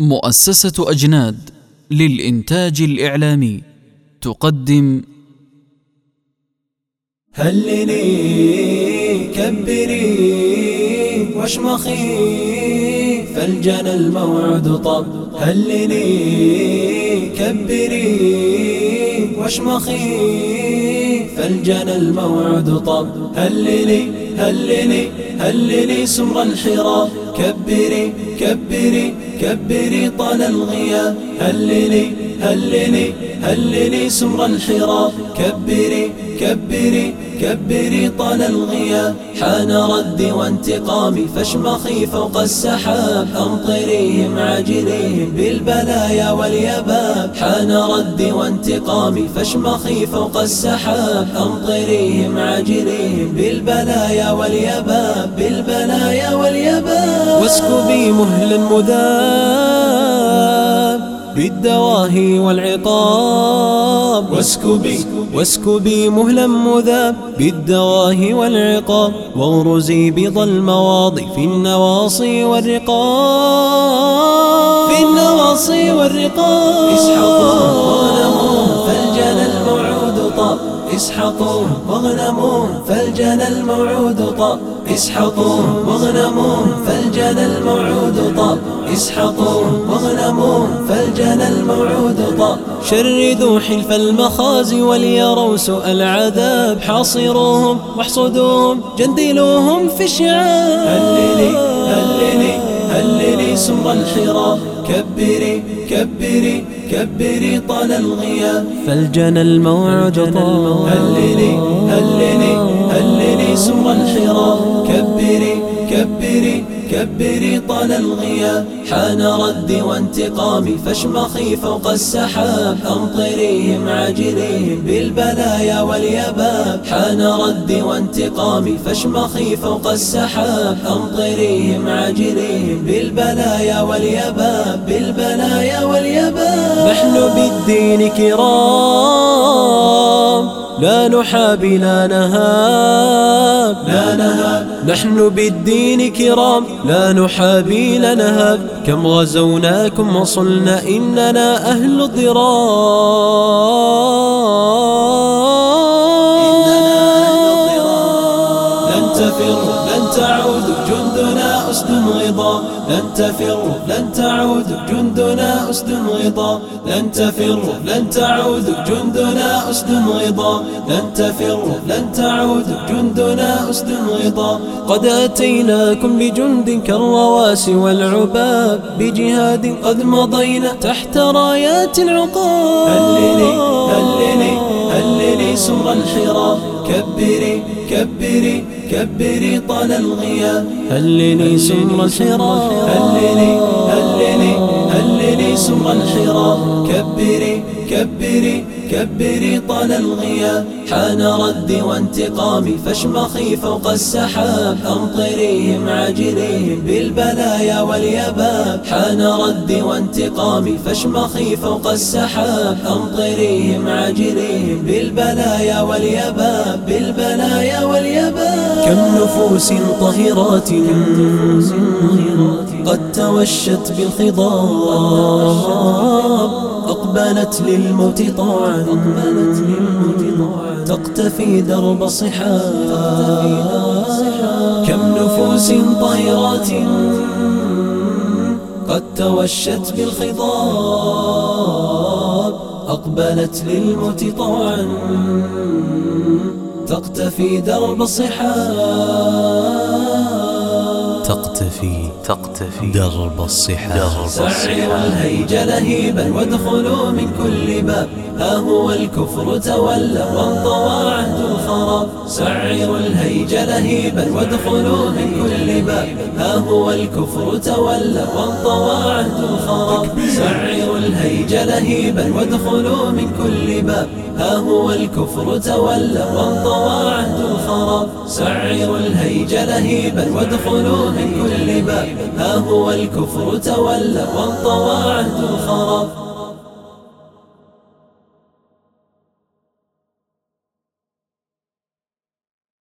مؤسسة أجناد للإنتاج الإعلامي تقدم. هللي كبري واشمخي فالجنى الموعد طب. هللي كبري واشمخي فالجنى الموعد طب. هللي هللي هللي سمر الحراب. كبري كبري كبري طال الغياب. هللي هللي هللي سمر الحراب. كبري كبري كبري طال الغياب. حان ردي وانتقامي فاشمخي فوق السحاب. أمطريهم عاجليهم بالبلايا واليباب. حان ردي وانتقامي فاشمخي فوق السحاب. أمطريهم عاجليهم بالبلايا واليباب. بالبلايا واليباب. واسكبي مهلا مذاب. بالدواهي والعقاب. واسكبي واسكبي مهلا مذاب بالدواهي والعقاب واغرزي بض المواضي في النواصي والرقاب. في النواصي والرقاب. اسحقوا اسحقوا واغنموا فالجنى الموعود طاب اسحقوا واغنموا فالجنى الموعود طاب اسحقوا واغنموا فالجنى الموعود طاب شردوا حلف المخازي وليروا سوء العذاب. حاصروهم واحصدوهم جندلوهم في الشعاب. هللي هللي. هللي سمر الحراب كبري كبري كبري طال الغياب فالجنى الموعد طال هللي هللي هللي سمر الحراب كبري كبري كبري طال الغياب. حان ردي وانتقامي فاشمخي فوق السحاب. أمطريهم عاجليهم بالبلايا واليباب. حان ردي وانتقامي فاشمخي فوق السحاب. أمطريهم عاجليهم بالبلايا واليباب. بالبلايا واليباب. نحن بالدين كرام. لا نحابي لا نهاب لا نهاب نحن بالدين كرام. لا نحابي لا نهاب كم غزوناكم وصلنا إننا أهل ضرار لن تفروا لن تعودوا جندنا أسد غضا. لن تفروا لن تعودوا جندنا أسد غضا. لن تفروا لن تعودوا جندنا أسد غضا. قد أتيناكم بجند كالرواسي والعباب بجهاد قد مضينا تحت رايات العقاب. هللي هللي هللي سمر الحراب. كبري كبري كبري طال الغياب. هللي سمر الحراب. هللي هللي هللي سمر الحراب. كبري كبري كبري طال الغياب. حان ردي وانتقامي فاشمخي فوق السحاب. أمطريهم عاجليهم بالبلايا واليباب. حان ردي وانتقامي فاشمخي فوق السحاب. أمطريهم عاجليهم بالبلايا واليباب. بالبلايا واليباب. كم نفوس طهرات قد توشت بالخضاب. أقبلت للموت طوعا تقتفي درب صحاب كم نفوس طيرات قد توشت بالخضاب. أقبلت للموت طوعا تقتفي درب صحاب تقتفي تقتفي. درب الصحاب سعروا الهيجا لهيبا وادخلوا من كل باب. ها هو الكفر تولى وانطوى عهد الخراب سعروا الهيجا لهيبا وادخلوا من كل باب. هو الكفر تولى وانطوى عهد الخراب سعروا الهيجا لهيبا وادخلوا من كل باب. ها هو الكفر تولى وانطوى عهد الخراب سعروا الهيج لهيبا وادخلوا من كل باب. ها هو الكفر تولى وانطوى عهد الخراب